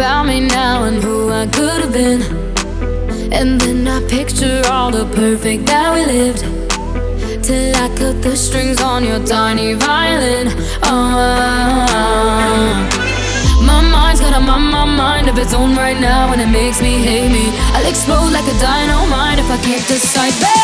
about me now and who I could have been. And then I picture all the perfect that we lived. Till I cut the strings on your tiny violin. Oh, my mind's got a my, my mind of its own right now, and it makes me hate me. I'll explode like a dynamite if I can't decide, baby.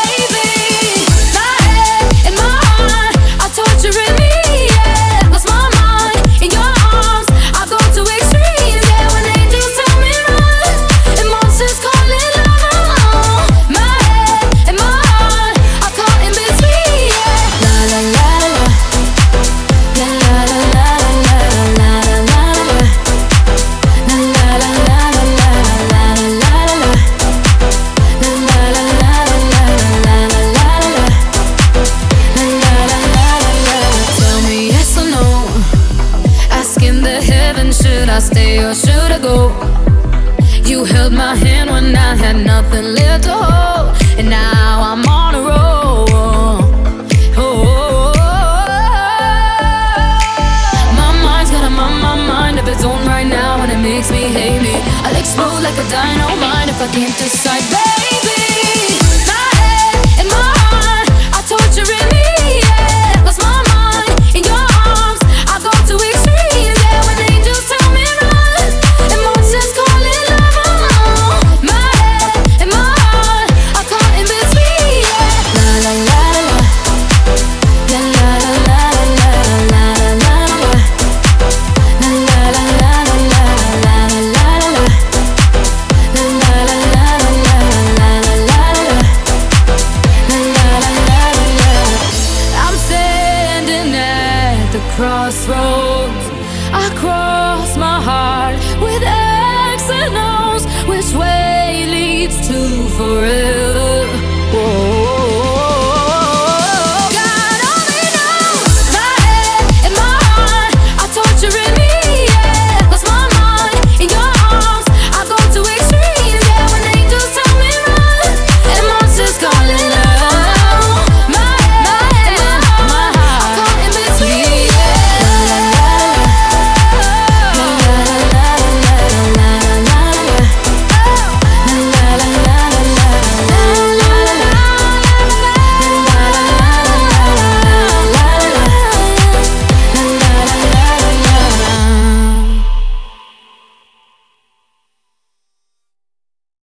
The should I stay or should I go? You held my hand when I had nothing left to hold, and now I'm on a roll. Oh, oh, oh, oh. my mind's got a my, my mind of its own right now, and it makes me hate me. I'll explode like a dynamite if I can't decide, baby. crossroads. I cross my heart with X and O's, which way leads to forever.